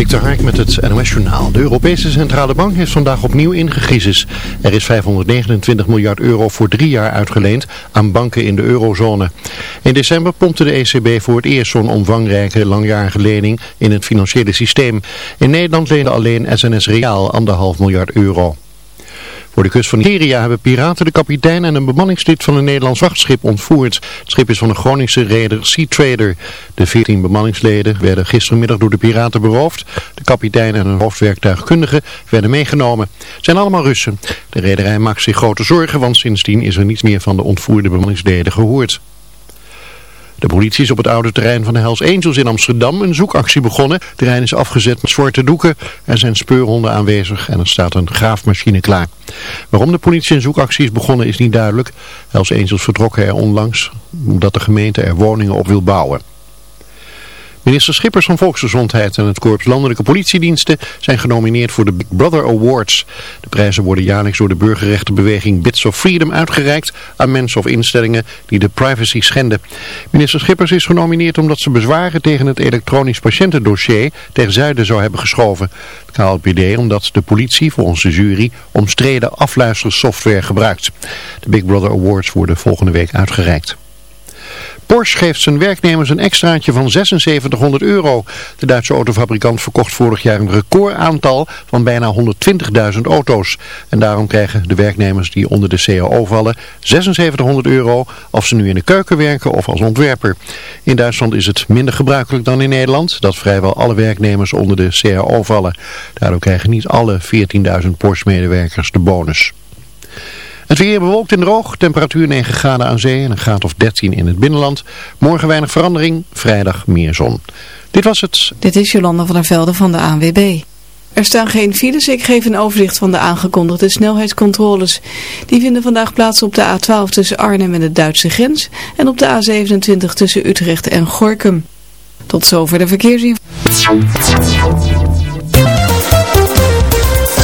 Dik Hark met het NOS. De Europese Centrale Bank heeft vandaag opnieuw ingegrisis. Er is 529 miljard euro voor drie jaar uitgeleend aan banken in de eurozone. In december pompte de ECB voor het eerst zo'n omvangrijke langjarige lening in het financiële systeem. In Nederland leende alleen SNS Reaal anderhalf miljard euro. Voor de kust van Nigeria hebben piraten de kapitein en een bemanningslid van een Nederlands wachtschip ontvoerd. Het schip is van een Groningse reder Sea Trader. De 14 bemanningsleden werden gistermiddag door de piraten beroofd. De kapitein en een hoofdwerktuigkundige werden meegenomen. Het zijn allemaal Russen. De rederij maakt zich grote zorgen, want sindsdien is er niets meer van de ontvoerde bemanningsleden gehoord. De politie is op het oude terrein van de Hells Angels in Amsterdam een zoekactie begonnen. Het terrein is afgezet met zwarte doeken. Er zijn speurhonden aanwezig en er staat een graafmachine klaar. Waarom de politie een zoekactie is begonnen is niet duidelijk. Hells Angels vertrokken er onlangs omdat de gemeente er woningen op wil bouwen. Minister Schippers van Volksgezondheid en het Korps Landelijke Politiediensten zijn genomineerd voor de Big Brother Awards. De prijzen worden jaarlijks door de burgerrechtenbeweging Bits of Freedom uitgereikt aan mensen of instellingen die de privacy schenden. Minister Schippers is genomineerd omdat ze bezwaren tegen het elektronisch patiëntendossier ter zuiden zou hebben geschoven. Het KLPD omdat de politie volgens de jury omstreden afluistersoftware gebruikt. De Big Brother Awards worden volgende week uitgereikt. Porsche geeft zijn werknemers een extraatje van 7600 euro. De Duitse autofabrikant verkocht vorig jaar een recordaantal van bijna 120.000 auto's. En daarom krijgen de werknemers die onder de CAO vallen 7600 euro of ze nu in de keuken werken of als ontwerper. In Duitsland is het minder gebruikelijk dan in Nederland dat vrijwel alle werknemers onder de CAO vallen. Daardoor krijgen niet alle 14.000 Porsche medewerkers de bonus. Het weer bewolkt en droog, temperatuur 9 graden aan zee en een graad of 13 in het binnenland. Morgen weinig verandering, vrijdag meer zon. Dit was het. Dit is Jolanda van der Velde van de ANWB. Er staan geen files, ik geef een overzicht van de aangekondigde snelheidscontroles. Die vinden vandaag plaats op de A12 tussen Arnhem en de Duitse grens en op de A27 tussen Utrecht en Gorkum. Tot zover de verkeersinformatie.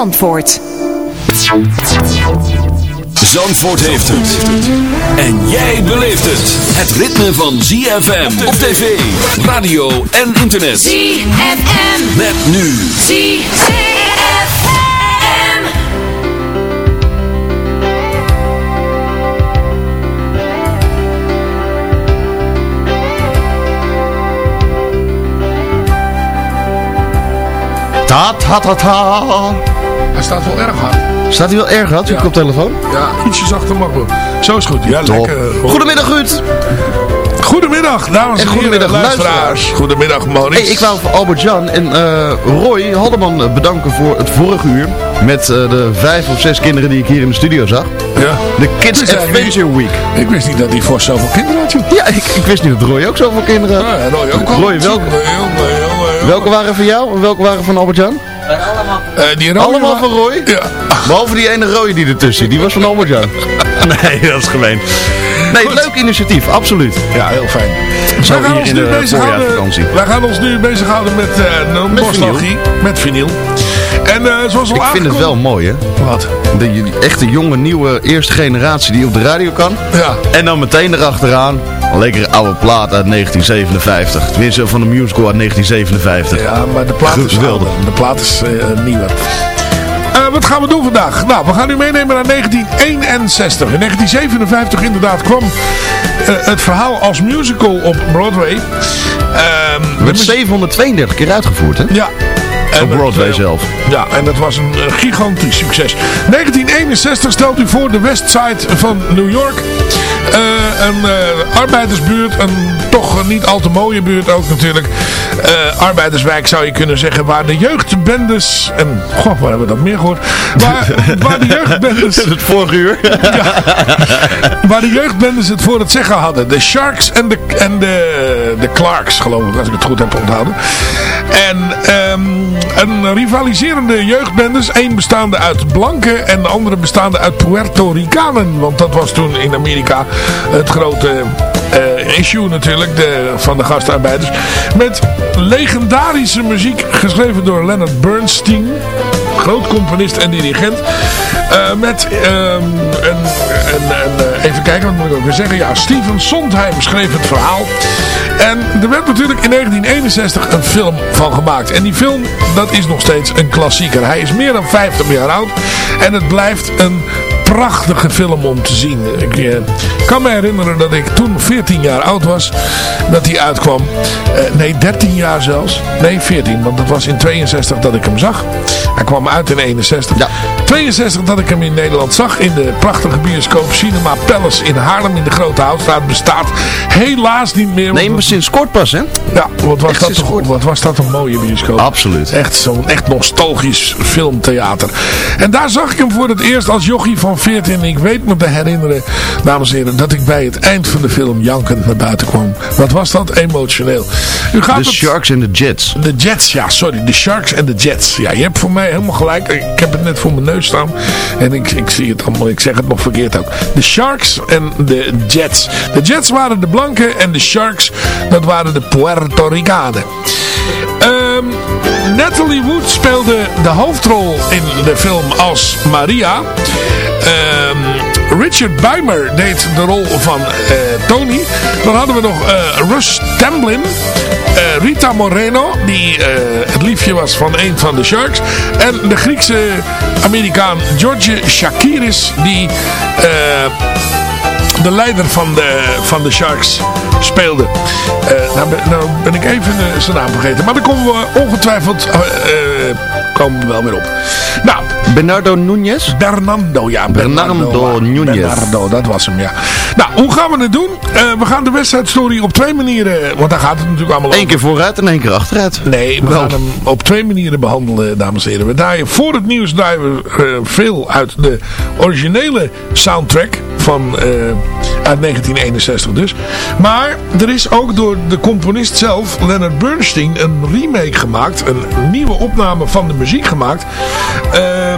Zandvoort. Zandvoort heeft het. En jij beleeft het. Het ritme van ZFM op tv, radio en internet. ZFM. Met nu. ZFM. Ta ta ta ta. Hij staat wel erg hard. Staat hij wel erg hard, uw ja. koptelefoon? Ja, ietsje zachter maar Zo is goed. Ja, lekker. Goedemiddag Ruud. Goedemiddag, dames en, en goedemiddag, heren, luisteraars. Goedemiddag, Maurice. Hey, ik wou voor Albert-Jan en uh, Roy Haldeman bedanken voor het vorige uur. Met uh, de vijf of zes kinderen die ik hier in de studio zag. Ja. De Kids Adventure Week. Ik wist niet dat die Vos zoveel kinderen had. Ja, ik, ik, wist niet dat Roy ook zoveel kinderen had. Ja, Roy ook al. Roy, welke, welke waren van jou en welke waren van Albert-Jan? Allemaal. Uh, die allemaal van Roy? Ja. Behalve die ene Roy die ertussen, die was van Albert-Jan. nee, dat is gemeen. Nee, Goed. leuk initiatief, absoluut. Ja, heel fijn. Zo hier in de voorjaarsvakantie. Wij gaan ons nu bezighouden met, uh, met nostalgie, met vinyl. En uh, zoals al Ik vind het wel mooi, hè? Wat? De, die echte jonge, nieuwe, eerste generatie die op de radio kan. Ja. En dan meteen erachteraan een lekkere oude plaat uit 1957. Tenminste, van de musical uit 1957. Ja, maar de plaat is Geweldig. De plaat is uh, nieuwer. Uh, wat gaan we doen vandaag? Nou, we gaan u meenemen naar 1961. In 1957 inderdaad kwam uh, het verhaal als musical op Broadway. Um, werd 732 keer uitgevoerd, hè? Ja. Uh, En Op het, Broadway eh, zelf. Ja, en dat was een eh, gigantisch succes. 1961 stelt u voor de Westside van New York. Eh, een eh, arbeidersbuurt, een toch niet al te mooie buurt ook natuurlijk. Eh, arbeiderswijk zou je kunnen zeggen, waar de jeugdbendes... En, goh, waar hebben we dat meer gehoord? Waar, waar de jeugdbendes... Het vorige uur. Waar de jeugdbendes het voor het zeggen hadden. De Sharks en de, en de, de Clarks, geloof ik, als ik het goed heb onthouden. En ehm, een rivaliserende jeugdbendes. Eén bestaande uit blanken en de andere bestaande uit Puerto Ricanen. Want dat was toen in Amerika het grote eh, issue natuurlijk de, van de gastarbeiders. Met legendarische muziek geschreven door Leonard Bernstein groot componist en dirigent. Eh, met ehm, een, een, een, eh, even kijken, wat moet ik ook weer zeggen. Ja, Steven Sondheim schreef het verhaal. En er werd natuurlijk in 1961 een film van gemaakt. En die film, dat is nog steeds een klassieker. Hij is meer dan 50 jaar oud. En het blijft een prachtige film om te zien. Ik eh, kan me herinneren dat ik toen 14 jaar oud was. Dat hij uitkwam. Eh, nee, 13 jaar zelfs. Nee, 14. Want dat was in 62 dat ik hem zag. Hij kwam uit in 61. Ja. 62 dat ik hem in Nederland zag. In de prachtige bioscoop Cinema Palace in Haarlem. In de Grote Houtstraat. Bestaat helaas niet meer. Nee, maar sinds kort pas, hè? ja, wat was, Echt dat toch, wat was dat een mooie bioscoop. Absoluut. Echt zo'n echt nostalgisch filmtheater. En daar zag ik hem voor het eerst als jochie van 14. En ik weet me te herinneren, dames en heren, dat ik bij het eind van de film jankend naar buiten kwam. Wat was dat emotioneel. U gaat De het... Sharks en de Jets. De Jets, ja, sorry. De Sharks en de Jets. Ja, je hebt voor mij helemaal gelijk. Ik heb het net voor mijn neus staan. En ik, ik zie het allemaal. Ik zeg het nog verkeerd ook. De Sharks en de Jets. De Jets waren de blanken en de Sharks, dat waren de Puerto Ricanen. Ehm, Natalie Wood speelde de hoofdrol in de film als Maria. Ehm, Richard Beimer deed de rol van eh, Tony. Dan hadden we nog eh, Russ Tamblyn. eh, Rita Moreno, die het liefje was van een van de Sharks. En de Griekse Amerikaan George Shakiris, die de leider van de, van de Sharks speelde. Eh, nou, ben, ik even zijn naam vergeten. Maar daar komen we ongetwijfeld eh, komen we wel weer op. Nou, Bernardo Núñez. Bernardo, ja. Bernardo Núñez. Bernardo, dat was hem, ja. Nou, hoe gaan we het doen? Eh, we gaan de wedstrijdstory op twee manieren, want daar gaat het natuurlijk allemaal Eén over. keer vooruit en één keer achteruit. Nee, we Wel. gaan hem op twee manieren behandelen, dames en heren. We draaien voor het nieuws draaien we eh, veel uit de originele soundtrack van, eh, uit 1961 dus. Maar er is ook door de componist zelf, Leonard Bernstein, een remake gemaakt. Een nieuwe opname van de muziek gemaakt. Ehm,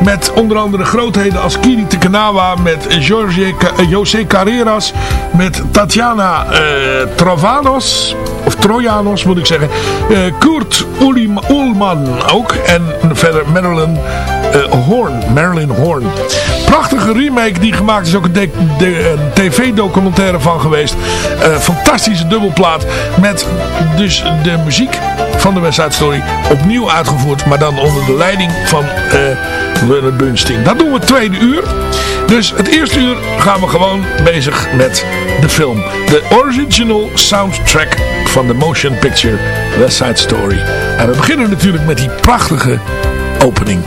met onder andere grootheden als Kiri Tekanawa, met Jorge, eh, José Carreras, met Tatjana eh, Travanos, of Trojanos moet ik zeggen. eh, Kurt Ullman ook. En verder Marilyn eh, Horn. Marilyn Horn. Prachtige remake die gemaakt is. Ook een, een tv-documentaire van geweest. Fantastische dubbelplaat. Met dus de muziek van de West Side Story opnieuw uitgevoerd. Maar dan onder de leiding van eh Leonard Bernstein. Dat doen we het tweede uur. Dus het eerste uur gaan we gewoon bezig met de film. De original soundtrack van de motion picture West Side Story. En we beginnen natuurlijk met die prachtige opening.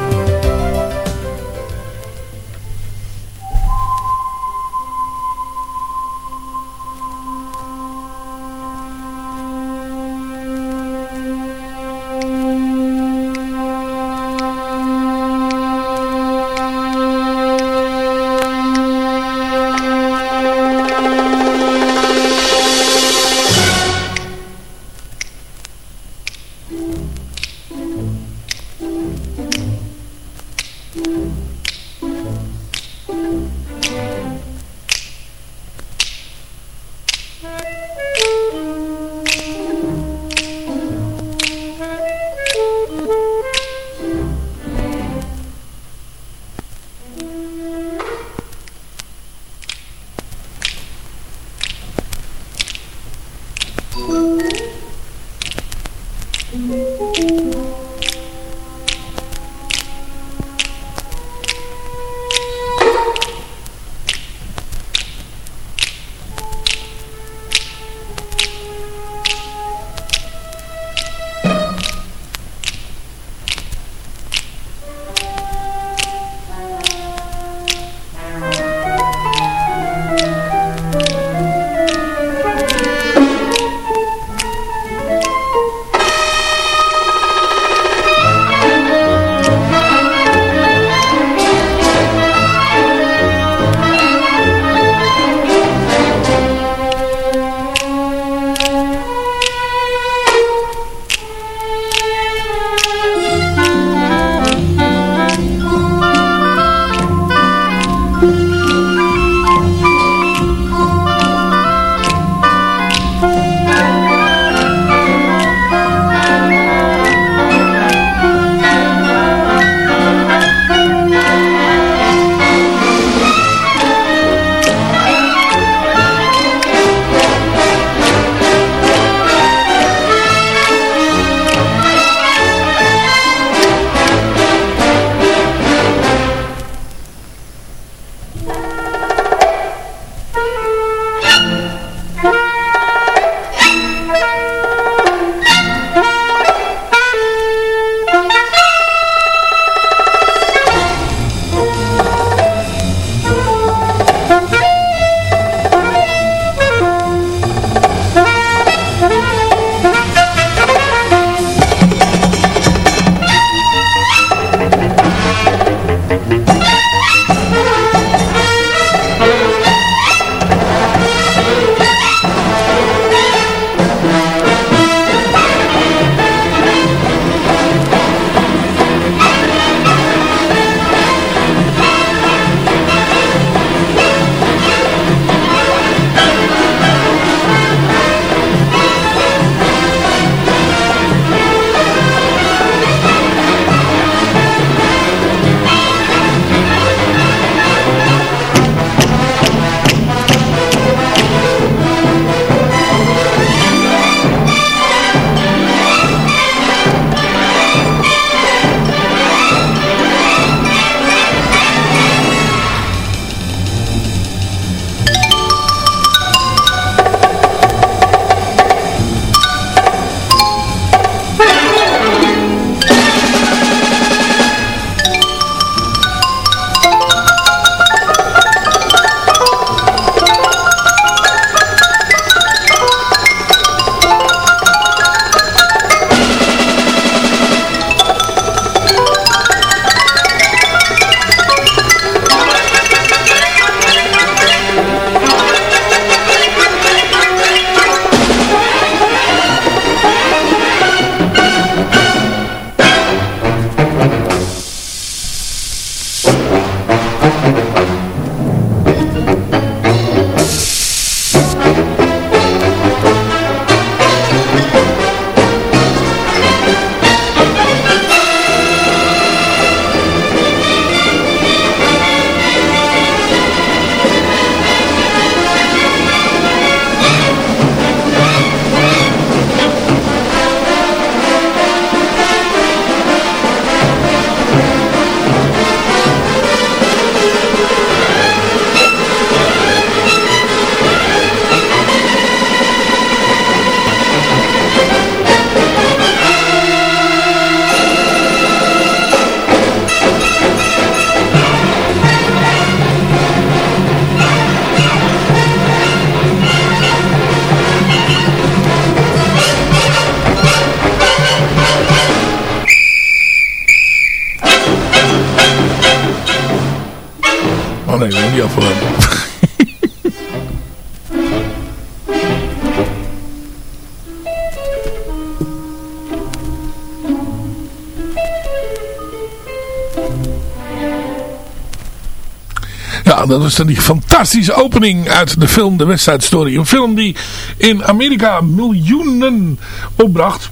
Was dan die fantastische opening uit de film The West Side Story. Een film die in Amerika miljoenen opbracht.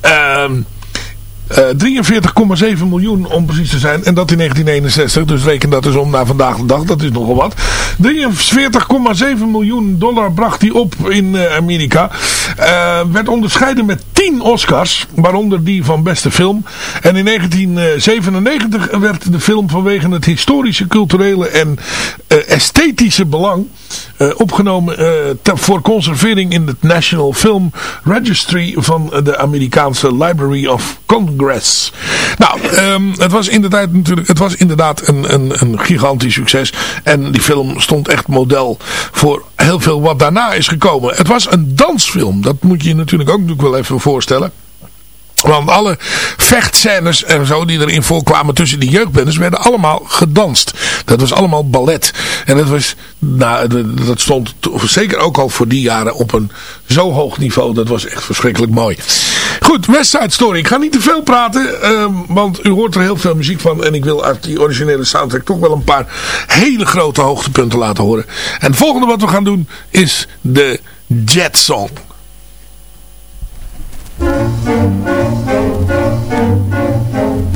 Ehm... Uh, 43,7 miljoen om precies te zijn. En dat in 1961. Dus reken dat dus om naar vandaag de dag. Dat is nogal wat. 43,7 miljoen dollar bracht hij op in uh, Amerika. Uh, werd onderscheiden met 10 Oscars. Waaronder die van beste film. En in 1997 werd de film vanwege het historische, culturele en esthetische belang opgenomen ter, voor conservering in het National Film Registry van de Amerikaanse Library of Congress. Nou, um, het was inderdaad natuurlijk, het was inderdaad een, een, een gigantisch succes. En die film stond echt model voor heel veel wat daarna is gekomen. Het was een dansfilm. Dat moet je je natuurlijk ook wel even voorstellen. Want alle vechtscènes en zo die erin voorkwamen tussen die jeugdbendes werden allemaal gedanst. Dat was allemaal ballet. En dat, was, nou, dat stond zeker ook al voor die jaren op een zo hoog niveau. Dat was echt verschrikkelijk mooi. Goed. West Side Story. Ik ga niet te veel praten, ehm, want u hoort er heel veel muziek van. En ik wil uit die originele soundtrack toch wel een paar hele grote hoogtepunten laten horen. En het volgende wat we gaan doen is de Jet Song.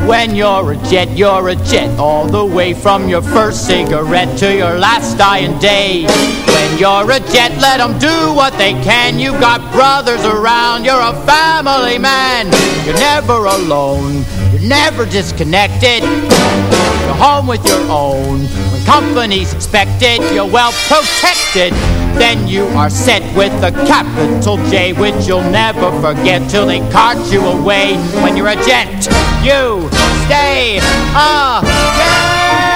When you're a jet, you're a jet All the way from your first cigarette To your last dying day. When you're a jet, let them do what they can. You've got brothers around You're a family man. You're never alone You're never disconnected. You're home with your own When company's expected You're well protected. Then you are set with a capital J Which you'll never forget till they cart you away. When you're a jet, you stay a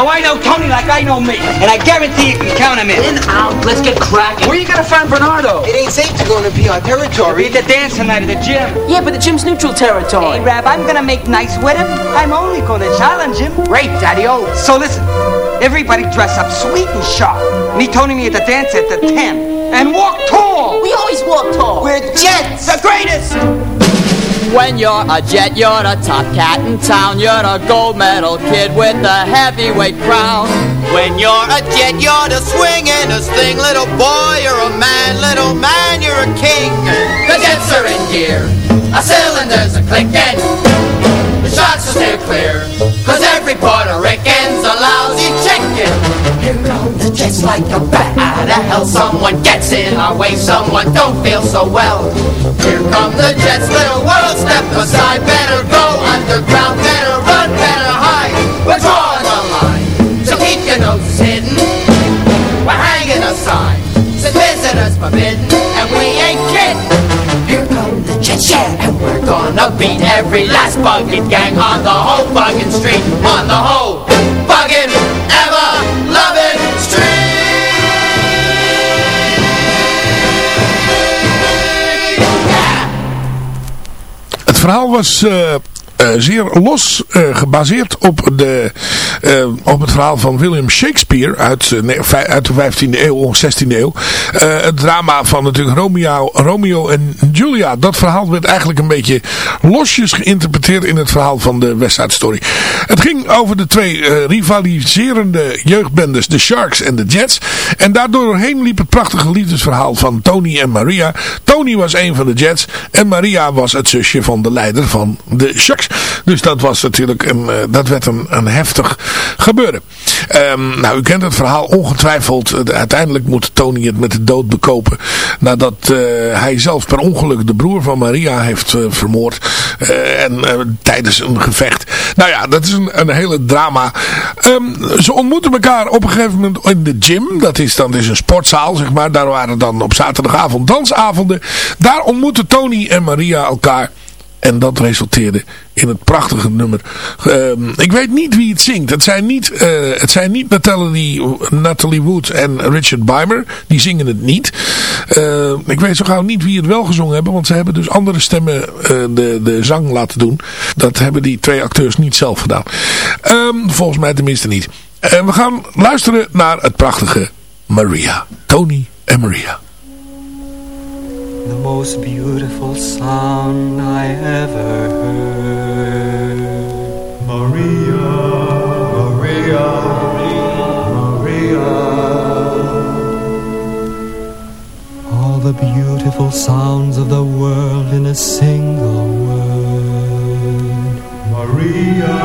Now I know Tony like I know me, and I guarantee you can count him in. In, out, let's get cracking. Where you gonna find Bernardo? It ain't safe to go into PR territory. Be at the dance tonight at the gym. Yeah, but the gym's neutral territory. Hey, Rab, I'm gonna make nice with him. I'm only gonna challenge him. Great, Daddy-O. So listen, everybody dress up sweet and sharp. Meet Tony me at the dance at the 10. And walk tall. We always walk tall. We're jets. The greatest! When you're a jet, you're a top cat in town. You're a gold medal kid with a heavyweight crown. When you're a jet, you're the swingin'est thing. Little boy, you're a man. Little man, you're a king. The jets are in gear. Our cylinders are clicking. The shots are steer clear. Cause jets like a bat out of hell. Someone gets in our way. Someone don't feel so well. Here come the jets, little world, step aside. Better go underground, better run, better hide. We're drawing a line, so keep your noses hidden. We're hanging a sign, says visitors forbidden, and we ain't kidding. Here come the jets, yeah, and we're gonna beat every last bugging gang on the whole bugging street, on the whole bugging, verhaal was eh, zeer los eh, gebaseerd op, de, eh, op het verhaal van William Shakespeare uit, eh, de 15e eeuw of 16e eeuw. Eh, het drama van natuurlijk Romeo, Romeo en Julia. Dat verhaal werd eigenlijk een beetje losjes geïnterpreteerd in het verhaal van de West Side Story. Het ging over de twee eh, rivaliserende jeugdbendes, de Sharks en de Jets. En daardoor doorheen liep het prachtige liefdesverhaal van Tony en Maria. Tony was een van de Jets en Maria was het zusje van de leider van de Sharks. Dus dat was natuurlijk een, eh, dat werd een, een heftig gebeuren. Ehm, nou, u kent het verhaal ongetwijfeld. Eh, uiteindelijk moet Tony het met de dood bekopen. Nadat eh, hij zelf per ongeluk de broer van Maria heeft vermoord. En tijdens een gevecht. Nou ja, dat is een, een hele drama. Ehm, ze ontmoeten elkaar op een gegeven moment in de gym. Dat is dan dus een sportzaal, zeg maar. Daar waren dan op zaterdagavond dansavonden. Daar ontmoeten Tony en Maria elkaar. En dat resulteerde in het prachtige nummer. Ehm, ik weet niet wie het zingt. Het zijn niet, eh, het zijn niet Natalie, Natalie Wood en Richard Beimer. Die zingen het niet. Eh, ik weet zo gauw niet wie het wel gezongen hebben. Want ze hebben dus andere stemmen eh, de, de zang laten doen. Dat hebben die twee acteurs niet zelf gedaan. Ehm, volgens mij tenminste niet. En we gaan luisteren naar het prachtige Maria. Tony en Maria. The most beautiful sound I ever heard. Maria, Maria, Maria. All the beautiful sounds of the world in a single word. Maria,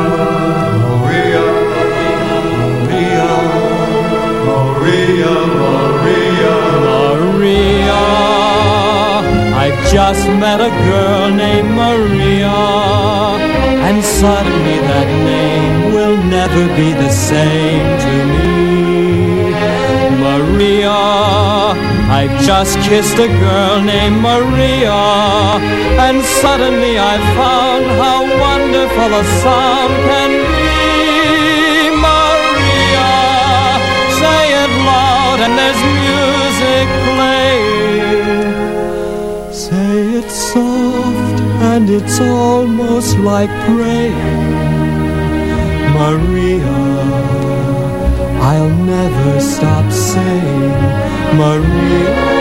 Maria, Maria, Maria, Maria, just met a girl named Maria, and suddenly that name will never be the same to me. Maria, I've just kissed a girl named Maria, and suddenly I found how wonderful a sound can be. Maria, say it loud, and there's music playing. Say it soft and it's almost like praying Maria I'll never stop saying Maria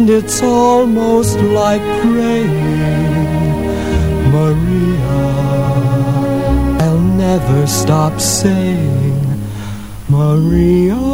and it's almost like praying. Maria, I'll never stop saying, Maria.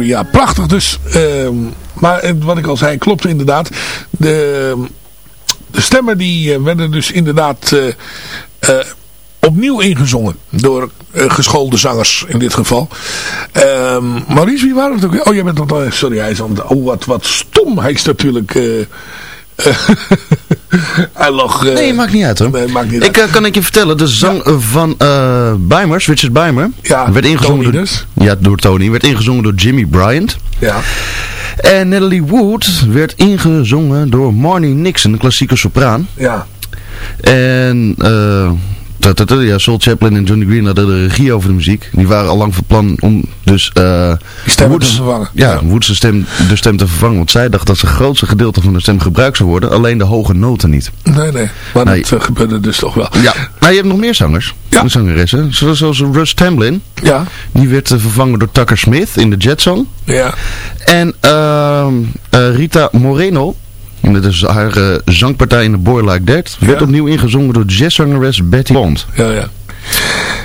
Ja, prachtig dus. Ehm, maar wat ik al zei, klopt inderdaad. De, de stemmen die eh, werden dus inderdaad eh, eh, opnieuw ingezongen. Door geschoolde zangers in dit geval. Ehm Maurice, wie waren het ook? Oh, jij bent nog... Sorry, hij is aan. Oh, wat, wat stom. Hij is natuurlijk... hij lag... eh, Nee, maakt niet uit hoor. Nee, maakt niet ik eh, kan ik je vertellen, de zang van eh Bijmers, Richard Bijmer, Ja, werd ingezongen Tony door, dus. ja, door Tony, werd ingezongen door Jimmy Bryant. Ja. En Natalie Wood werd ingezongen door Marnie Nixon, een klassieke sopraan. Ja. En ja, Soul Chaplin en Johnny Green hadden de regie over de muziek. Die waren al lang van plan om dus eh stemmen Woods- te vervangen. Ja, Woods de stem, de stem te vervangen. Want zij dacht dat het grootste gedeelte van de stem gebruikt zou worden. Alleen de hoge noten niet. Nee, nee. Maar dat eh, gebeurde dus toch wel. Ja. Nou, je hebt nog meer zangers. Ja. Zangeressen. Zoals, zoals Russ Tamblyn. Ja. Die werd eh, vervangen door Tucker Smith in de Jet Song. Ja. En ehm, eh, Rita Moreno. En dat is haar eh, zangpartij in The Boy Like That. Werd Ja. opnieuw ingezongen door jazzzangeres Betty Bond. Ja, ja.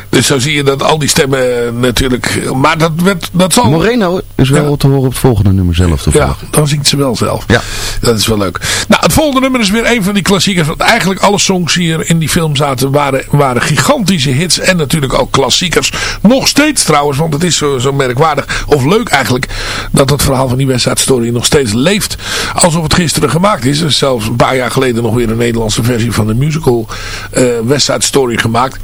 Dus zo zie je dat al die stemmen eh, natuurlijk... Maar dat, werd, dat zal... Moreno is wel Ja. te horen op het volgende nummer zelf Ja, toevallig. dan zingt ze wel zelf. Ja. Dat is wel leuk. Nou, het volgende nummer is weer een van die klassiekers. Want eigenlijk alle songs die hier in die film zaten waren, waren gigantische hits. En natuurlijk ook klassiekers. Nog steeds trouwens, want het is zo, zo merkwaardig. Of leuk eigenlijk. Dat het verhaal van die West Side Story nog steeds leeft. Alsof het gisteren gemaakt is. Er is zelfs een paar jaar geleden nog weer een Nederlandse versie van de musical eh West Side Story gemaakt.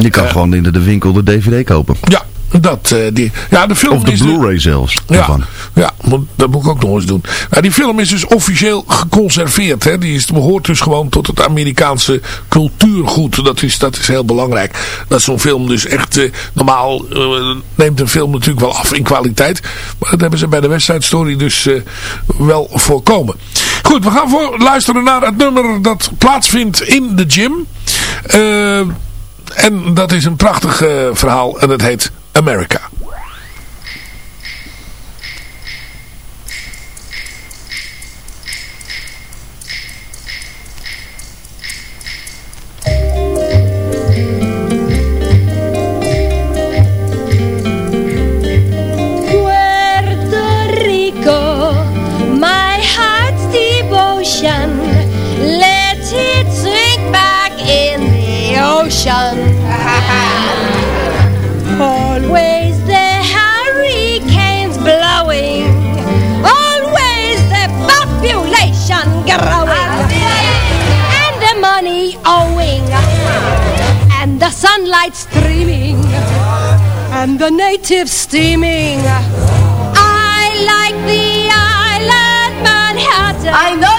Je kan gewoon in de, de winkel de DVD kopen. Ja, dat, eh, die, ja de film Of de is... Blu-ray zelfs. Ja, ja moet- dat moet ik ook nog eens doen. Nou, die film is dus officieel geconserveerd. Hè. Die is, behoort dus gewoon tot het Amerikaanse cultuurgoed. Dat is, dat is heel belangrijk. Dat zo'n film dus echt... eh, normaal eh, neemt een film natuurlijk wel af in kwaliteit. Maar dat hebben ze bij de West Side Story dus eh, wel voorkomen. Goed, we gaan voor luisteren naar het nummer dat plaatsvindt in de gym. En dat is een prachtig eh, verhaal. En het heet America. Puerto Rico, my heart's devotion. Ocean. Always the hurricanes blowing. Always the population growing. And the money owing. And the sunlight streaming and the natives steaming. I like the island Manhattan. I know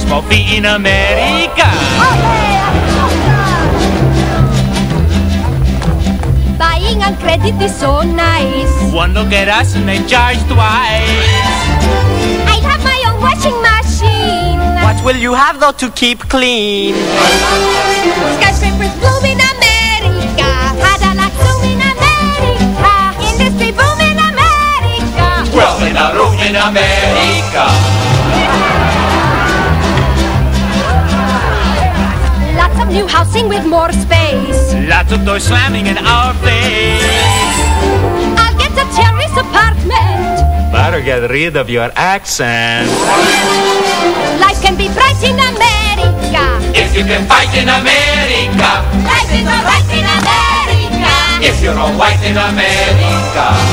For a small fee in America. Buying on credit is so nice. One look at us and they charge twice. I have my own washing machine. What will you have though to keep clean? Skyscrapers bloom in America. Cadillac zoom in America. Industry boom in America. Wealth in a room in America. Of new housing with more space. Lots of doors slamming in our face. I'll get a terrace apartment. Better get rid of your accent. Life can be bright in America. If you can fight in America. Life is alright in America. If you're all white in America.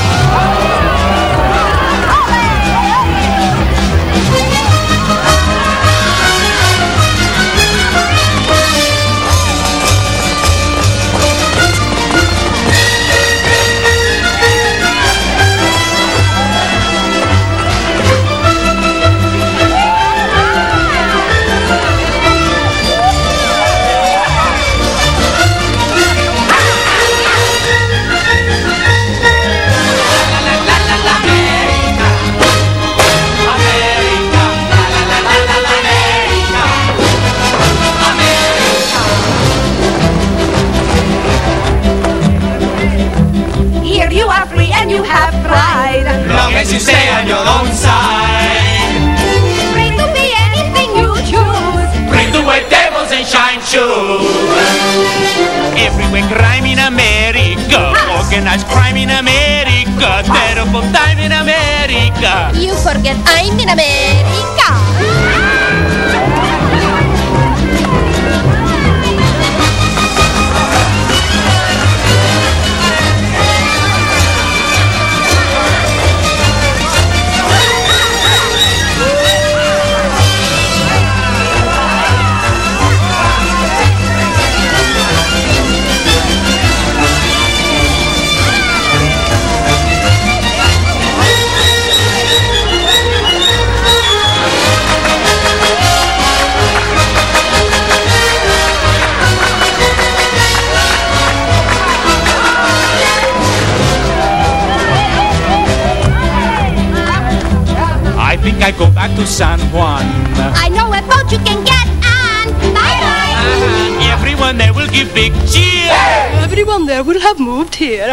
Here.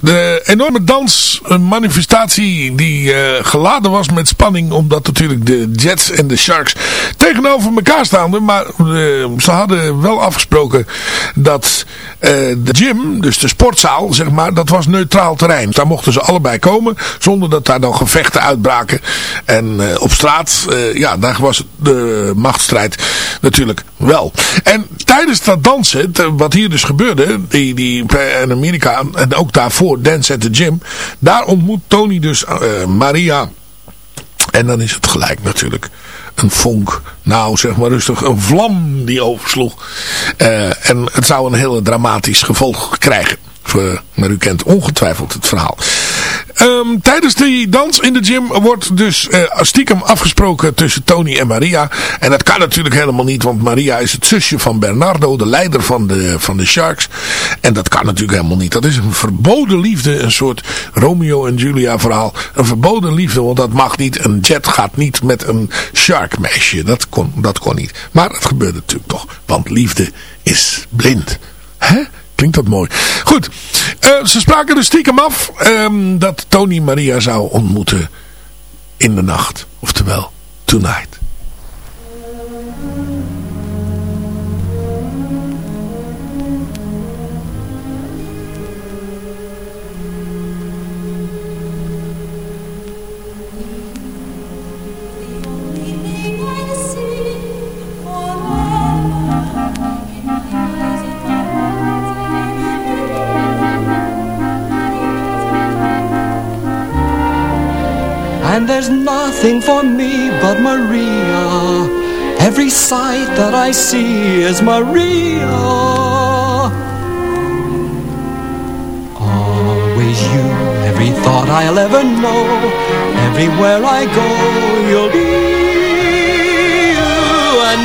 De enorme dansmanifestatie die eh, geladen was met spanning. Omdat natuurlijk de Jets en de Sharks tegenover elkaar staan. Maar eh, ze hadden wel afgesproken dat eh, de gym, dus de sportzaal, zeg maar, dat was neutraal terrein. Daar mochten ze allebei komen zonder dat daar dan gevechten uitbraken. En op straat, ja, daar was de machtsstrijd natuurlijk wel. En tijdens dat dansen, wat hier dus gebeurde, die, die in Amerika en ook daarvoor Dance at the Gym, daar ontmoet Tony dus uh, Maria. En dan is het gelijk natuurlijk een vonk, nou zeg maar rustig, een vlam die oversloeg. Uh, en het zou een hele dramatisch gevolg krijgen. Maar u kent ongetwijfeld het verhaal. Um, tijdens die dans in de gym wordt dus uh, stiekem afgesproken tussen Tony en Maria. En dat kan natuurlijk helemaal niet, want Maria is het zusje van Bernardo, de leider van de, van de Sharks. En dat kan natuurlijk helemaal niet. Dat is een verboden liefde, een soort Romeo en Julia verhaal. Een verboden liefde, want dat mag niet. Een jet gaat niet met een Shark meisje. Dat kon, dat kon niet. Maar het gebeurde natuurlijk toch, want liefde is blind. Hè? Klinkt dat mooi. Goed, uh, ze spraken er stiekem af um, dat Tony Maria zou ontmoeten in de nacht. Oftewel, tonight. Nothing for me but Maria. Every sight that I see is Maria. Always you, every thought I'll ever know. Everywhere I go, you'll be you and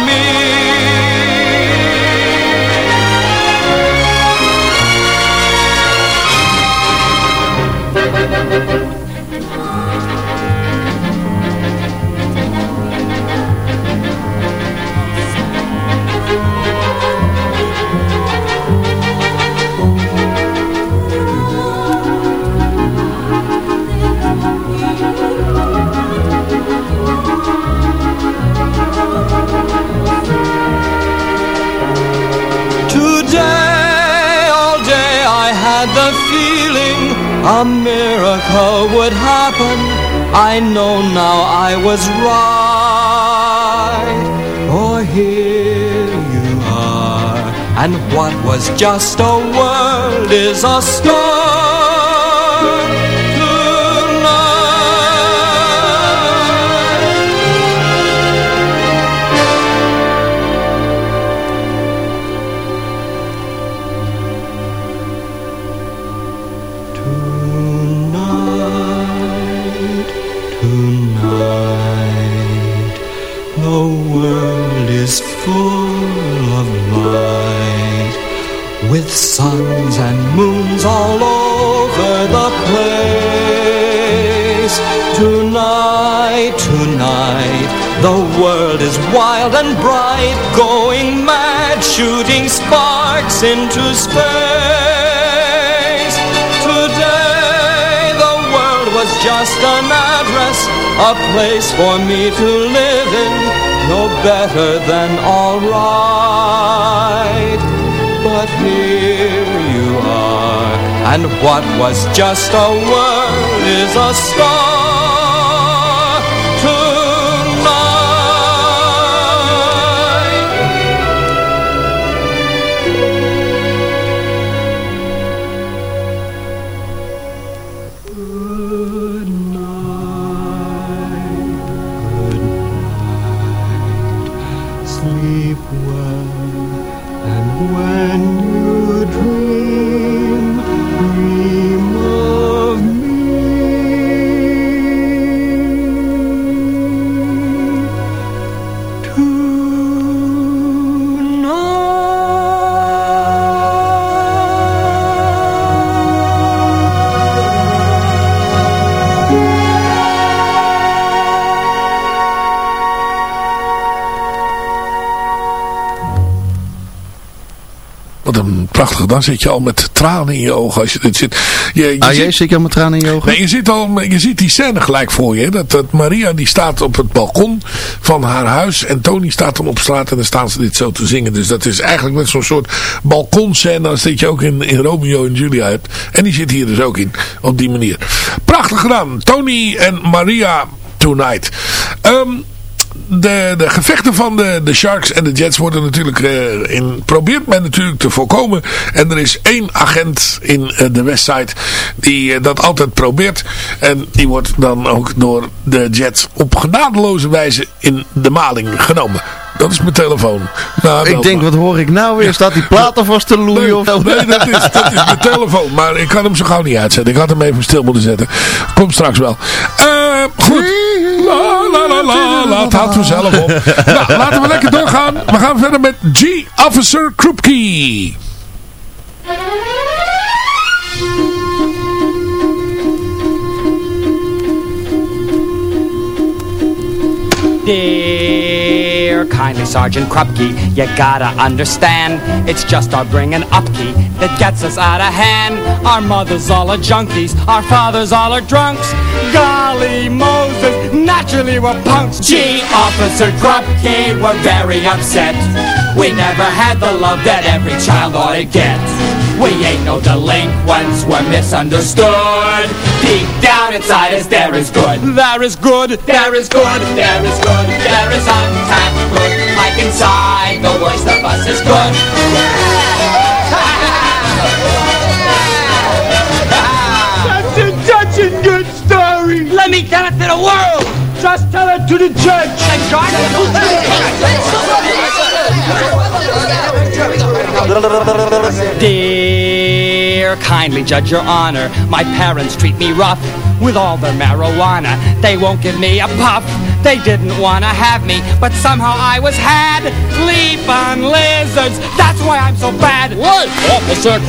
me. A miracle would happen. I know now I was right. For here you are, And what was just a world is a star wild and bright, going mad, shooting sparks into space. Today, the world was just an address, a place for me to live in, no better than alright. But here you are, and what was just a word is a star. Wat een prachtig. Dan zit je al met tranen in je ogen als je dit zit. Je, je Ah, jij zit je al met tranen in je ogen? Nee, je, zit al, je ziet die scène gelijk voor je. hè. Dat, dat Maria die staat op het balkon van haar huis. En Tony staat dan op straat en dan staan ze dit zo te zingen. Dus dat is eigenlijk met zo'n soort balkonscène als dat je ook in, in Romeo en Julia hebt. En die zit hier dus ook in. Op die manier. Prachtig gedaan. Tony en Maria Tonight. Ehm de, de gevechten van de, de Sharks en de Jets worden natuurlijk eh, in, probeert men natuurlijk te voorkomen. En er is één agent in eh, de Westside die eh, dat altijd probeert. En die wordt dan ook door de Jets op genadeloze wijze in de maling genomen. Dat is mijn telefoon. Nou, Ik denk, maar. wat hoor ik nou weer? Staat die plaat alvast te loeien? Nee, of nee dat, is, dat is mijn telefoon. Maar ik kan hem zo gauw niet uitzetten. Ik had hem even stil moeten zetten. Komt straks wel. Goed. La la. Het houdt vanzelf op. nou, laten we lekker doorgaan. We gaan verder met G. Officer Krupke. Dear kindly Sergeant Krupke, you gotta understand, it's just our bringing up key that gets us out of hand. Our mothers all are junkies, our fathers all are drunks. Golly Moses, naturally we're punks. Gee, Officer Krupke, we're very upset. We never had the love that every child ought to get. We ain't no delinquents, we're misunderstood. Deep down inside us there is good. There is good, there is good, there is good, there is untapped good. Like inside, the worst of us is good. That's a touching good story. Let me tell it to the world. Just tell it to the judge. Dear, kindly judge your honor, my parents treat me rough with all their marijuana. They won't give me a puff. They didn't wanna have me, but somehow I was had. Leap on lizards, that's why I'm so bad. What? Officer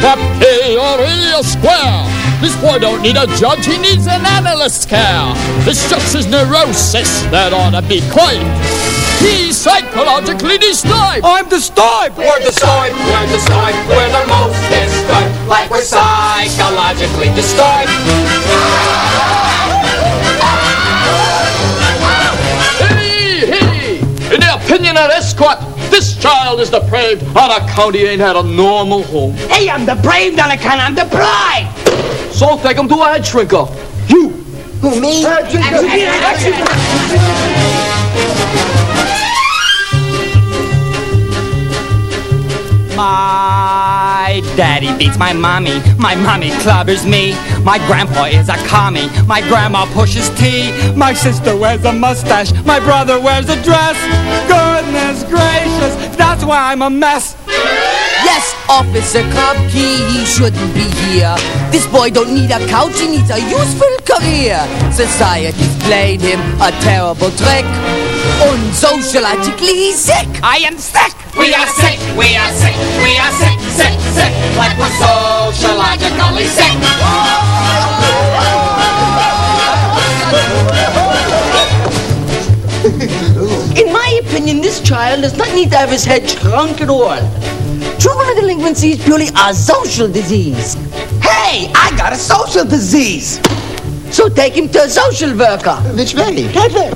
you're real square. This boy don't need a judge, he needs an analyst care. It's just his neurosis that ought to be coined. He's psychologically disturbed. I'm disturbed. We're disturbed. We're disturbed. We're the most disturbed. Like we're psychologically disturbed. Hey, hey! In the opinion of this court, this child is depraved on account he ain't had a normal home. Hey, I'm depraved on account I'm deprived. So take him to a head shrinker. You! Who, me? My daddy beats my mommy, my mommy clobbers me. My grandpa is a commie, my grandma pushes tea. My sister wears a mustache, my brother wears a dress. Goodness gracious, that's why I'm a mess. Yes, Officer Krupke, he shouldn't be here. This boy don't need a couch, he needs a useful career. Society's played him a terrible trick. Unsociologically, sick. I am sick. We are sick, we are sick, we are sick, sick, sick, like we're sociologically sick. In my opinion, this child does not need to have his head shrunk at all. Juvenile delinquency is purely a social disease. Hey, I got a social disease. So take him to a social worker. Which way? That way.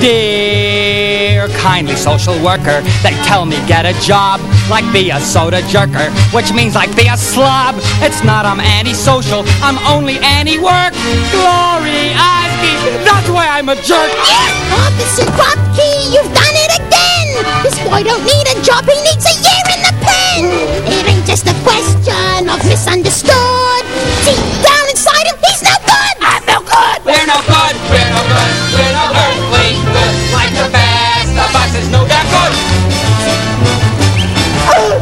Dear kindly social worker, they tell me get a job, like be a soda jerker, which means like be a slob. It's not I'm antisocial, I'm only anti-work. Glory, Ozzy, that's why I'm a jerk. Officer Krupke, you've done it again! This boy don't need a job, he needs a year in the pen! It ain't just a question of misunderstood. Deep down inside him, he's no good! I'm no good! We're no good, we're no good, we're no earthly good. Like the best of us is no damn good.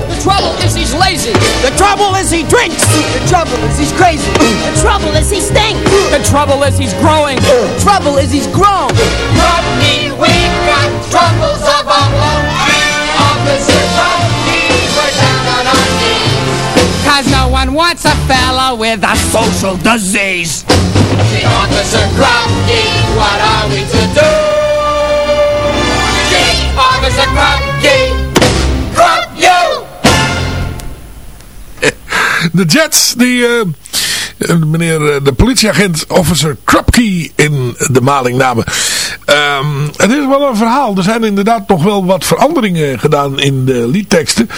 The trouble is he's lazy. The trouble is he drinks. The trouble is he's crazy. The trouble is he stinks! The trouble is he's growing. The trouble is he's grown. Krupke, we've got troubles of our own. Officer Cause no one wants a fella with a social disease. The Officer Krupke, what are we to do? The Officer Krupke, Krupp you! De Jets, die eh, eh, meneer eh, de politieagent officer Krupke in de maling namen. Ehm, het is wel een verhaal. Er zijn inderdaad nog wel wat veranderingen gedaan in de liedteksten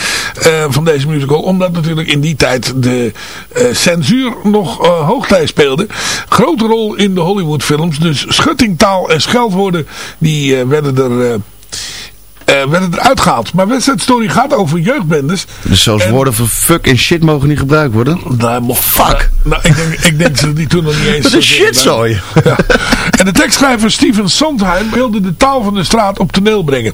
eh, van deze musical. Omdat natuurlijk in die tijd de eh, censuur nog eh, hoogtij speelde. Grote rol in de Hollywoodfilms. Dus schuttingtaal en scheldwoorden die eh, werden er... eh, eh, werden eruit gehaald. Maar West Side Story gaat over jeugdbendes. Dus zelfs woorden van fuck en shit mogen niet gebruikt worden? Nou, mocht, Fuck! Nou, ik denk, ik denk ze die toen nog niet eens... Dat is shitzooi. Ja. En de tekstschrijver Steven Sondheim wilde de taal van de straat op toneel brengen.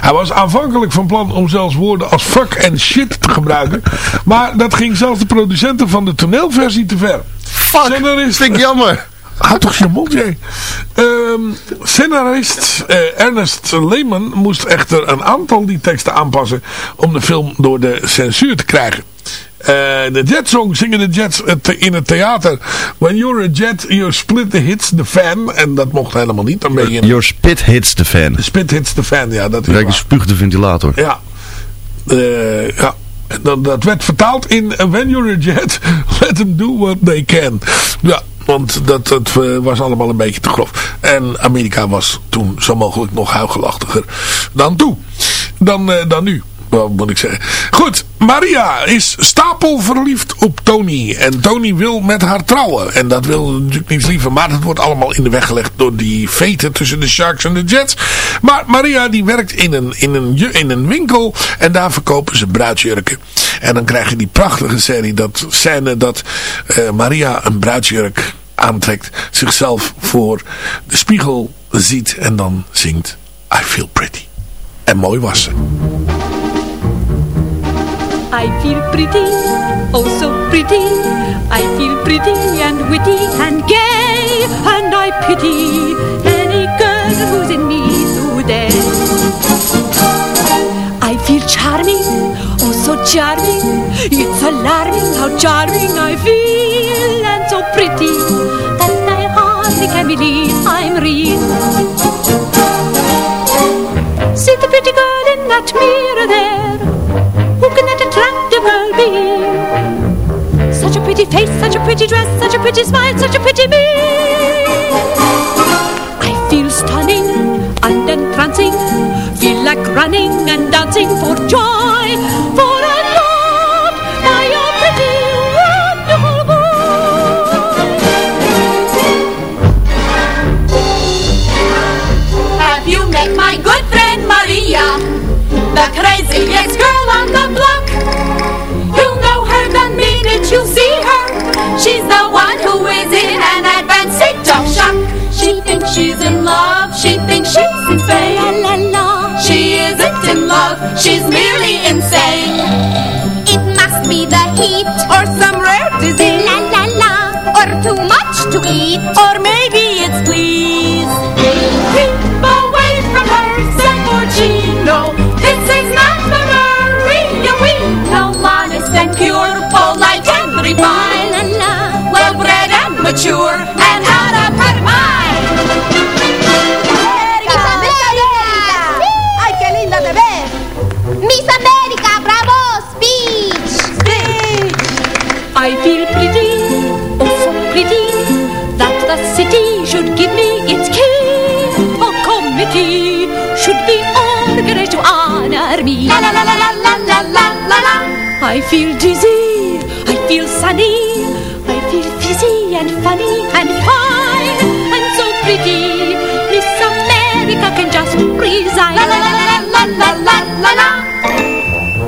Hij was aanvankelijk van plan om zelfs woorden als fuck en shit te gebruiken. Maar dat ging zelfs de producenten van de toneelversie te ver. Fuck! Scenarist, Vind ik jammer. Houd toch je mond, jij. Scenarist eh, Ernest Lehman moest echter een aantal die teksten aanpassen om de film door de censuur te krijgen. Eh, de Jetsong zingen de Jets in het theater. When you're a jet, you split the hits the fan. En dat mocht helemaal niet. Dan ben je Your spit hits the fan. spit hits the fan. Ja, dat is spuugde ventilator. Ja. Eh, ja. En Dat, dat werd vertaald in When you're a jet, let them do what they can. Ja, want dat, dat eh, was allemaal een beetje te grof. En Amerika was toen zo mogelijk nog huigelachtiger dan toen. Dan, eh, dan nu. Wat moet ik zeggen. Goed, Maria is stapelverliefd op Tony. En Tony wil met haar trouwen. En dat wil natuurlijk niets liever. Maar dat wordt allemaal in de weg gelegd door die veten tussen de Sharks en de Jets. Maar Maria die werkt in een, in een, in een winkel. En daar verkopen ze bruidsjurken. En dan krijg je die prachtige serie. Dat scène dat eh, Maria een bruidsjurk aantrekt. Zichzelf voor de spiegel ziet. En dan zingt I feel pretty. En mooi was ze. I feel pretty, oh so pretty. I feel pretty and witty and gay, and I pity any girl who's in me today. I feel charming, oh so charming. It's alarming how charming I feel, and so pretty pretty dress, such a pretty smile, such a pretty me. I feel stunning and entrancing, feel like running and dancing for joy, feel dizzy, I feel sunny, I feel fizzy and funny and fine and so pretty. Miss America can just resign. La la la la la la la la.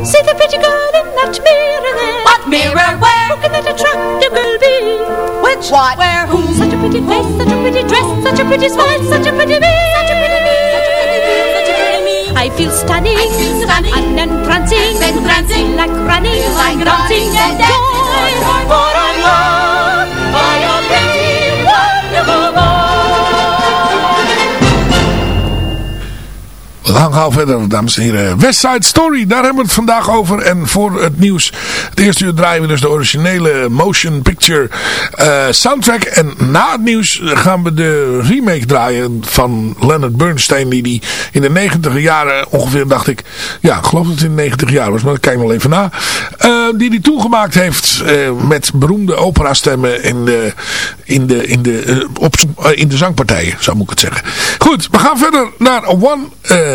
See the pretty girl in that mirror there. What mirror? Where? Look at that attractive girl be. Which? What? Where? Who? Such a pretty face, such a pretty dress, such a pretty smile, such a pretty me. Such a pretty me. Such a pretty me. I feel stunning. I feel stunning. And, and Francine, c'est Francine, la granny, la grandine, and that's for I love, We gaan verder, dames en heren. West Side Story, daar hebben we het vandaag over. En voor het nieuws, het eerste uur draaien we dus de originele motion picture eh, soundtrack. En na het nieuws gaan we de remake draaien van Leonard Bernstein. Die die in de negentiger jaren ongeveer, dacht ik, ja, ik geloof dat het in de negentig jaar was, maar dat kijk nog even na. Eh, die die toegemaakt heeft eh, met beroemde operastemmen in de, in de, in de, op, in de zangpartijen, zo moet ik het zeggen. Goed, we gaan verder naar One,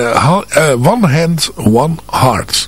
Eh, eh, one Hand, One Heart.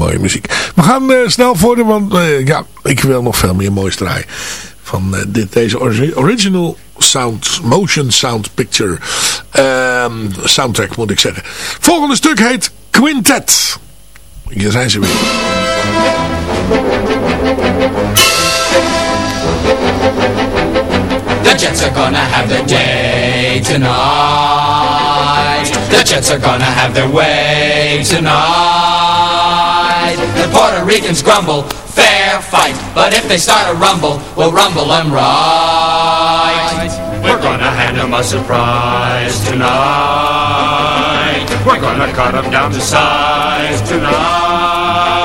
Mooie muziek. We gaan eh, snel voorder, want eh, ja, ik wil nog veel meer moois draaien. Van eh, dit, deze origi- original sound, motion sound picture ehm, soundtrack moet ik zeggen. Volgende stuk heet Quintet. Hier zijn ze weer. The Jets are gonna have their day tonight. The Jets are gonna have their way tonight. The Puerto Ricans grumble, fair fight. But if they start a rumble, we'll rumble them right. We're gonna hand them a surprise tonight. We're gonna cut 'em down to size tonight.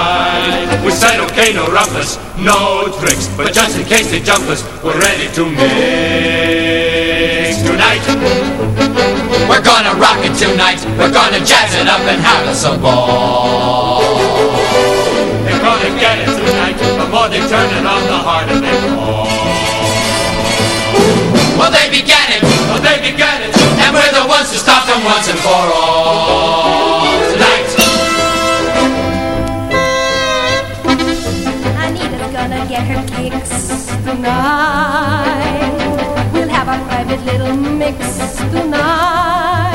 We said okay, no roughness, no tricks, but just in case they jump us, we're ready to mix tonight. We're gonna rock it tonight. We're gonna jazz it up and have us a ball. They're gonna get it tonight. The more they turn it on, the harder they fall. Well, they began it, Well, they began it. and we're the ones to stop them once and for all. Tonight. Anita's gonna get her kicks tonight. We'll have a private little mix tonight.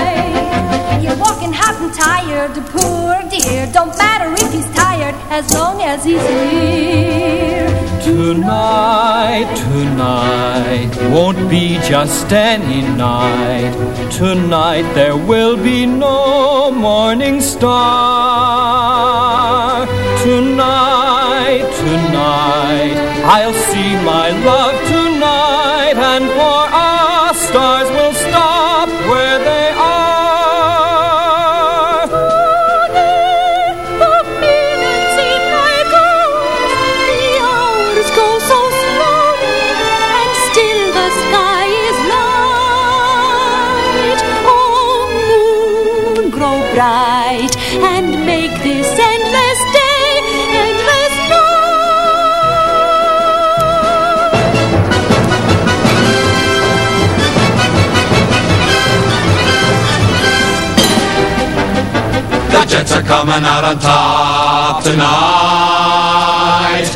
You're walking hot and tired, poor dear. Don't matter if he's tired, as long as he's here. Tonight, tonight won't be just any night. Tonight there will be no morning star. Tonight, tonight I'll see my love tonight, and for us stars will coming out on top tonight.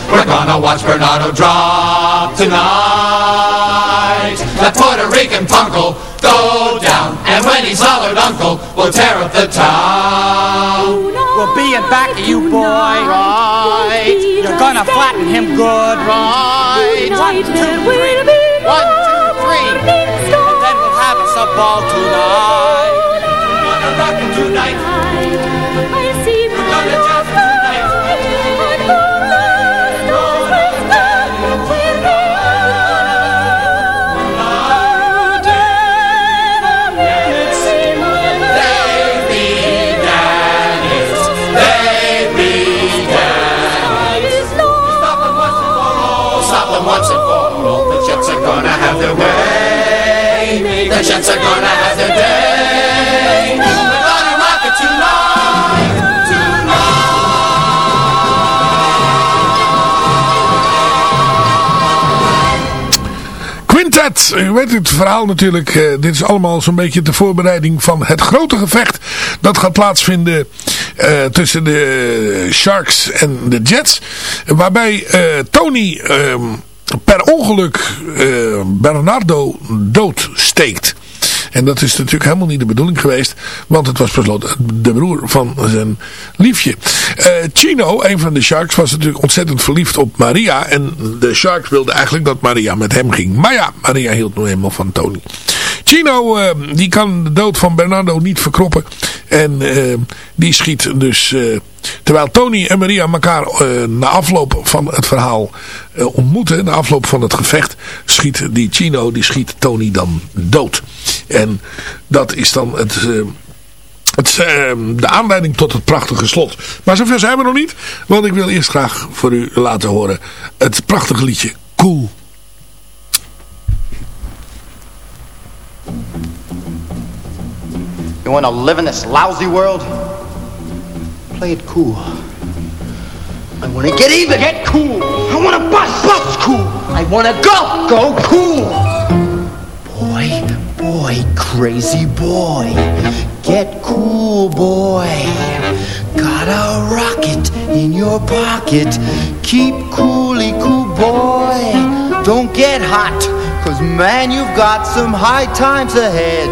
We're gonna watch Bernardo drop tonight. That Puerto Rican punk'll go down, and when he's hollered uncle, we'll tear up the town. We'll be in back of you, boy. Right. You're gonna flatten him good. Right. One, two, three. One, two, three. And then we'll have us a ball tonight. The Jets are gonna have their day. U weet het verhaal natuurlijk. eh, dit is allemaal zo'n beetje de voorbereiding van het grote gevecht. Dat gaat plaatsvinden eh, tussen de Sharks en de Jets. Waarbij eh, Tony ehm, per ongeluk eh, Bernardo doodsteekt. En dat is natuurlijk helemaal niet de bedoeling geweest. Want het was besloten de broer van zijn liefje. Eh, Chino, een van de Sharks, was natuurlijk ontzettend verliefd op Maria. En de Sharks wilden eigenlijk dat Maria met hem ging. Maar ja, Maria hield nog helemaal van Tony. Chino, eh, die kan de dood van Bernardo niet verkroppen. En eh, die schiet dus... terwijl Tony en Maria elkaar na afloop van het verhaal ontmoeten. Na afloop van het gevecht schiet die Chino, die schiet Tony dan dood. En dat is dan het... eh, het, eh, de aanleiding tot het prachtige slot. Maar zover zijn we nog niet. Want ik wil eerst graag voor u laten horen het prachtige liedje Cool. You want to live in this lousy world? Play it cool. I want to get even. Get cool. I want to bust. Bust cool. I want to go. Go cool. Boy, boy, crazy boy. Get cool, boy. Got a rocket in your pocket. Keep coolly cool, boy. Don't get hot, cause man, you've got some high times ahead.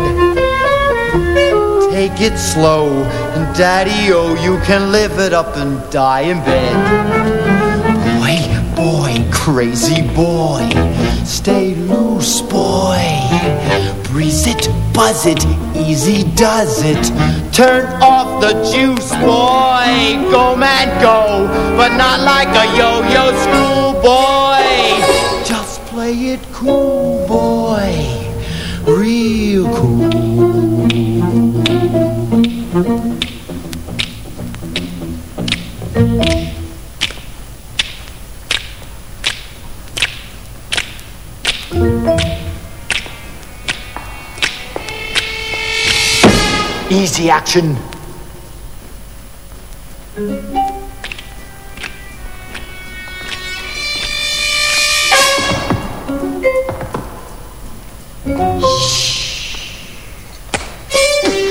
Take it slow, and daddy, oh, you can live it up and die in bed. Crazy boy, stay loose, boy. Breeze it, buzz it, easy does it. Turn off the juice, boy. Go, man, go, but not like a yo-yo schoolboy. Just play it cool. See action.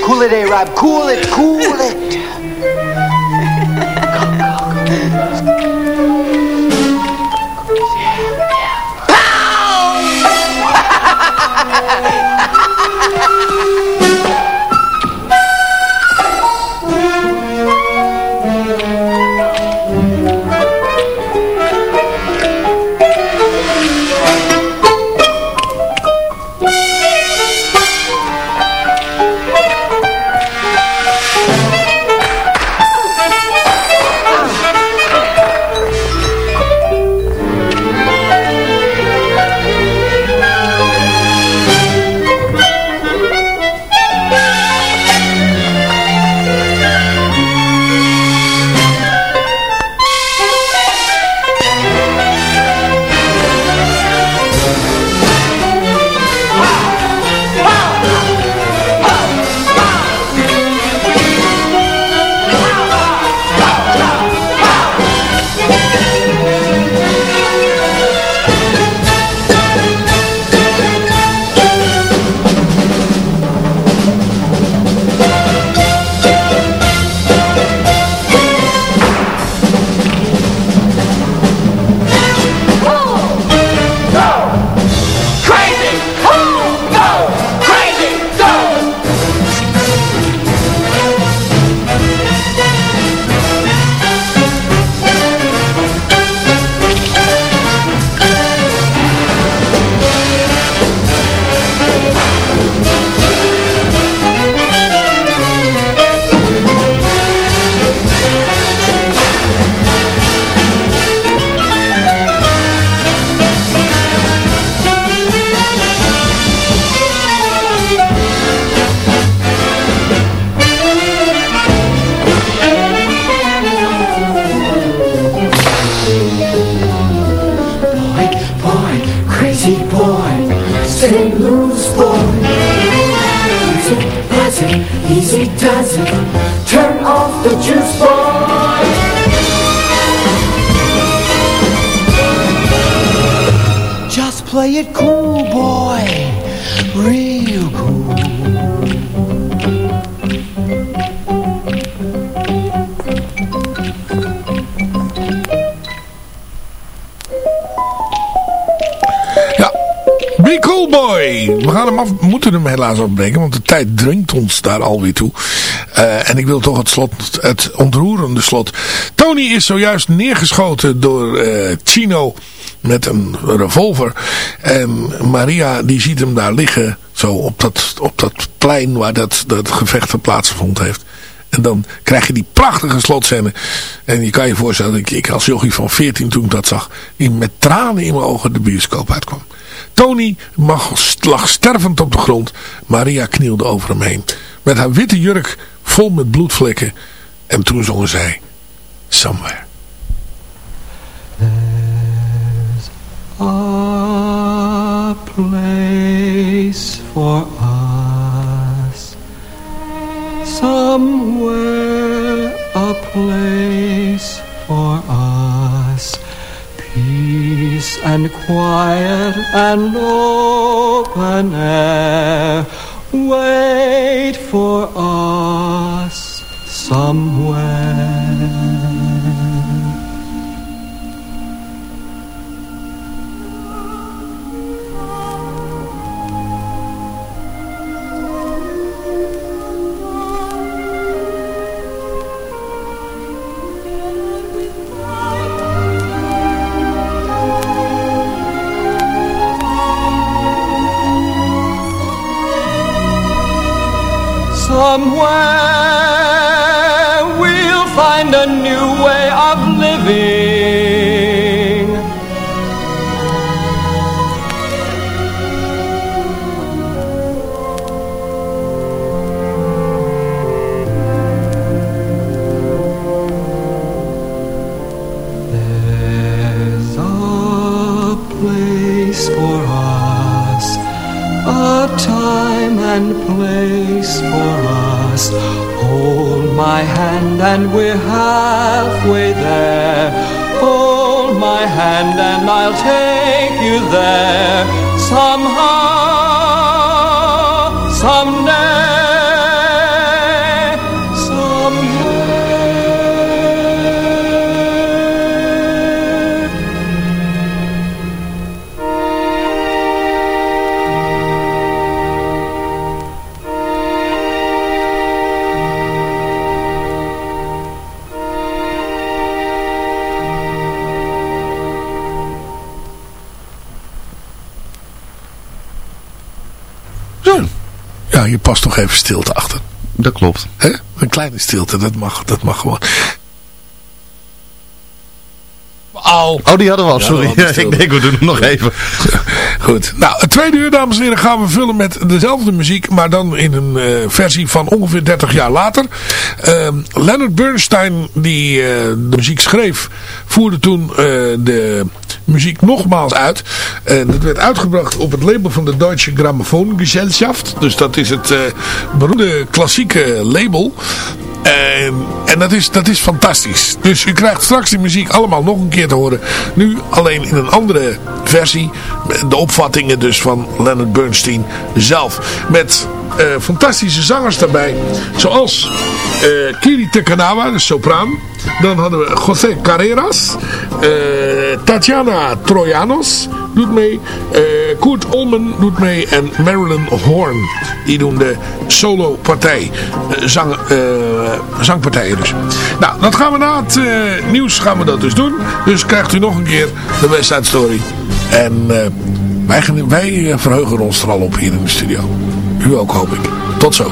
Cool it, A-Rab. Cool it, cool it. Crazy! it, easy does it, turn off the juice boy. Af, moeten hem helaas afbreken, want de tijd dringt ons daar alweer toe. Eh, en ik wil toch het, slot, het ontroerende slot. Tony is zojuist neergeschoten door eh, Chino met een revolver. En Maria die ziet hem daar liggen, zo op dat, op dat plein waar dat, dat gevecht plaatsgevonden heeft. En dan krijg je die prachtige slotscène. En je kan je voorstellen ik, ik als jochie van 14 toen ik dat zag, met tranen in mijn ogen de bioscoop uitkwam. Tony mag, lag stervend op de grond. Maria knielde over hem heen. Met haar witte jurk vol met bloedvlekken. En toen zongen zij Somewhere. a place for us somewhere a place for us peace and quiet and open air. Wait for us somewhere Somewhere we'll find a new way of living. There's a place for us, a time and place for my hand and we're halfway there. Hold my hand and I'll take you there. Somehow, Ja, je past toch even stilte achter. Dat klopt. Hè? Een kleine stilte, dat mag, dat mag gewoon. Au. Oh, die hadden we al, Ja, sorry. we ik denk, we doen hem nog even. Goed. Nou, het tweede uur, dames en heren, gaan we vullen met dezelfde muziek, maar dan in een eh, versie van ongeveer 30 jaar later. Ehm, Leonard Bernstein, die eh, de muziek schreef, voerde toen eh, de muziek nogmaals uit. En het werd uitgebracht op het label van de Deutsche Grammophongesellschaft. Dus dat is het beroemde klassieke label. En, en dat, is, dat is fantastisch. Dus u krijgt straks die muziek allemaal nog een keer te horen. Nu alleen in een andere versie. De opvattingen dus van Leonard Bernstein zelf. Met eh, fantastische zangers daarbij. Zoals eh, Kiri Tekanawa, de sopraan. Dan hadden we José Carreras. eh, Tatjana Trojanos doet mee. Koert Olmen doet mee. En Marilyn Horn. Die doen de solo partij. zang, zangpartijen dus. Nou, dat gaan we na het nieuws gaan we dat dus doen. Dus krijgt u nog een keer de West Side Story. En wij, wij verheugen ons er al op hier in de studio. U ook hoop ik. Tot zo.